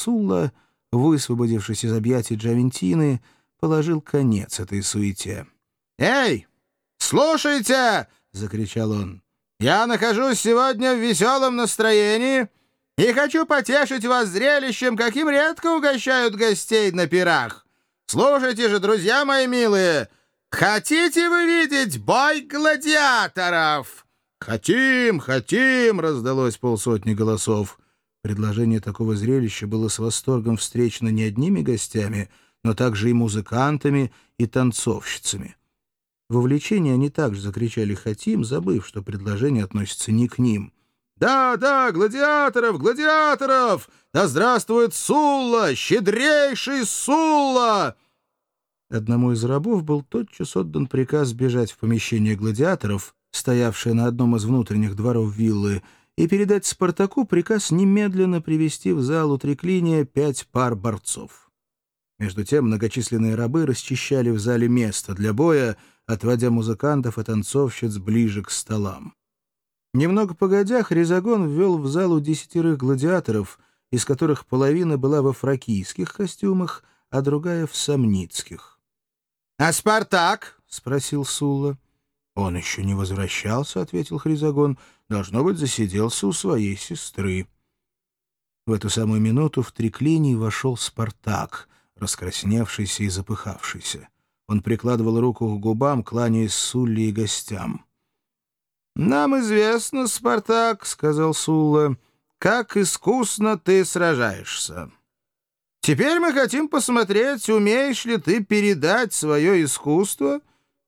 Сулла, высвободившись из объятий Джавентины, положил конец этой суете. «Эй, слушайте!» — закричал он. «Я нахожусь сегодня в веселом настроении и хочу потешить вас зрелищем, каким редко угощают гостей на пирах. Слушайте же, друзья мои милые, хотите вы видеть бой гладиаторов?» «Хотим, хотим!» — раздалось полсотни голосов. Предложение такого зрелища было с восторгом встречено не одними гостями, но также и музыкантами, и танцовщицами. В увлечении они также закричали «Хотим», забыв, что предложение относится не к ним. «Да, да, гладиаторов, гладиаторов! Да здравствует Сулла, щедрейший Сулла!» Одному из рабов был тотчас отдан приказ бежать в помещение гладиаторов, стоявшее на одном из внутренних дворов виллы, и передать Спартаку приказ немедленно привести в зал утреклиния пять пар борцов. Между тем многочисленные рабы расчищали в зале место для боя, отводя музыкантов и танцовщиц ближе к столам. Немного погодя, Хризагон ввел в залу десятерых гладиаторов, из которых половина была во фракийских костюмах, а другая — в самницких. — А Спартак? — спросил Сула. — Он еще не возвращался, — ответил Хризагон. — Должно быть, засиделся у своей сестры. В эту самую минуту в триклиний вошел Спартак, раскрасневшийся и запыхавшийся. Он прикладывал руку к губам, кланяясь Сулли и гостям. «Нам известно, Спартак, — сказал Сулла, — как искусно ты сражаешься. Теперь мы хотим посмотреть, умеешь ли ты передать свое искусство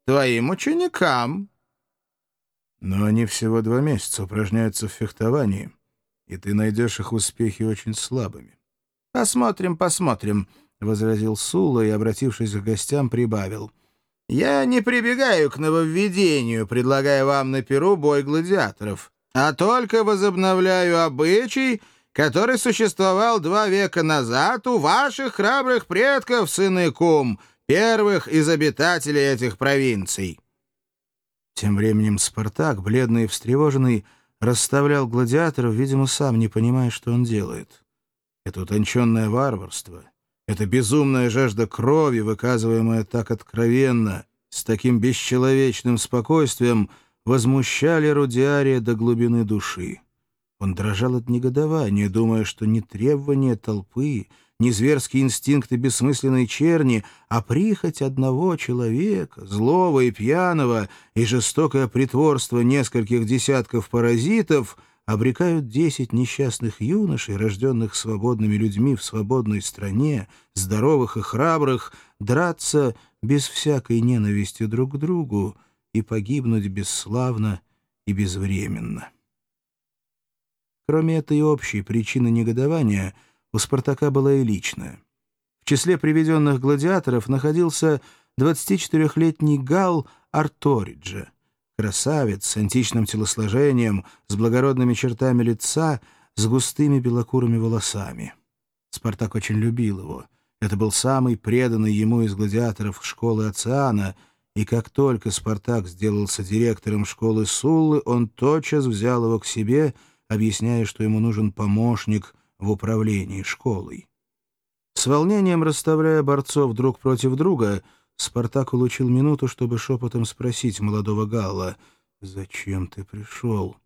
твоим ученикам». «Но они всего два месяца упражняются в фехтовании, и ты найдешь их успехи очень слабыми». «Посмотрим, посмотрим», — возразил Сула и, обратившись к гостям, прибавил. «Я не прибегаю к нововведению, предлагая вам на перу бой гладиаторов, а только возобновляю обычай, который существовал два века назад у ваших храбрых предков, сын кум, первых из обитателей этих провинций». Тем временем Спартак, бледный и встревоженный, расставлял гладиаторов, видимо, сам не понимая, что он делает. Это утонченное варварство — эта безумная жажда крови, выказываемая так откровенно, с таким бесчеловечным спокойствием, возмущали Рудиария до глубины души. Он дрожал от негодования, думая, что не требования толпы, не зверские инстинкты бессмысленной черни, а прихоть одного человека, злого и пьяного, и жестокое притворство нескольких десятков паразитов — обрекают десять несчастных юношей, рожденных свободными людьми в свободной стране, здоровых и храбрых, драться без всякой ненависти друг к другу и погибнуть бесславно и безвременно. Кроме этой общей причины негодования, у Спартака была и личная. В числе приведенных гладиаторов находился 24-летний гал Арториджа, Красавец с античным телосложением, с благородными чертами лица, с густыми белокурыми волосами. Спартак очень любил его. Это был самый преданный ему из гладиаторов школы Оциана, и как только Спартак сделался директором школы Суллы, он тотчас взял его к себе, объясняя, что ему нужен помощник в управлении школой. С волнением расставляя борцов друг против друга — Спартак улучил минуту, чтобы шепотом спросить молодого Галла, «Зачем ты пришел?»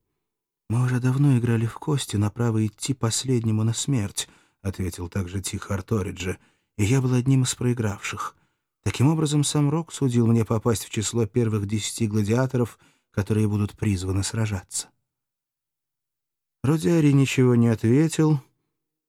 «Мы уже давно играли в кости, на право идти последнему на смерть», — ответил также тихо Арториджи, «и я был одним из проигравших. Таким образом, сам Рок судил мне попасть в число первых десяти гладиаторов, которые будут призваны сражаться». Родиари ничего не ответил,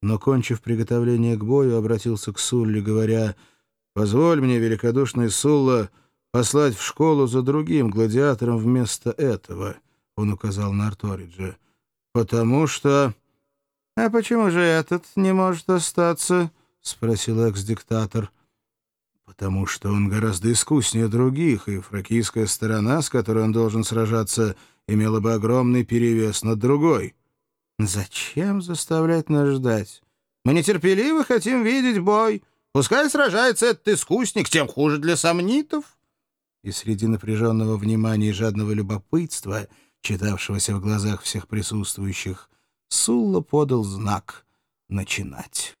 но, кончив приготовление к бою, обратился к Сулли, говоря — Позволь мне, великодушный Сулла, послать в школу за другим гладиатором вместо этого, — он указал на Арториджа. — Потому что... — А почему же этот не может остаться? — спросил экс-диктатор. — Потому что он гораздо искуснее других, и фракийская сторона, с которой он должен сражаться, имела бы огромный перевес над другой. — Зачем заставлять нас ждать? Мы нетерпеливо хотим видеть бой. — Пускай сражается этот искусник, тем хуже для сомнитов. И среди напряженного внимания и жадного любопытства, читавшегося в глазах всех присутствующих, Сулла подал знак начинать.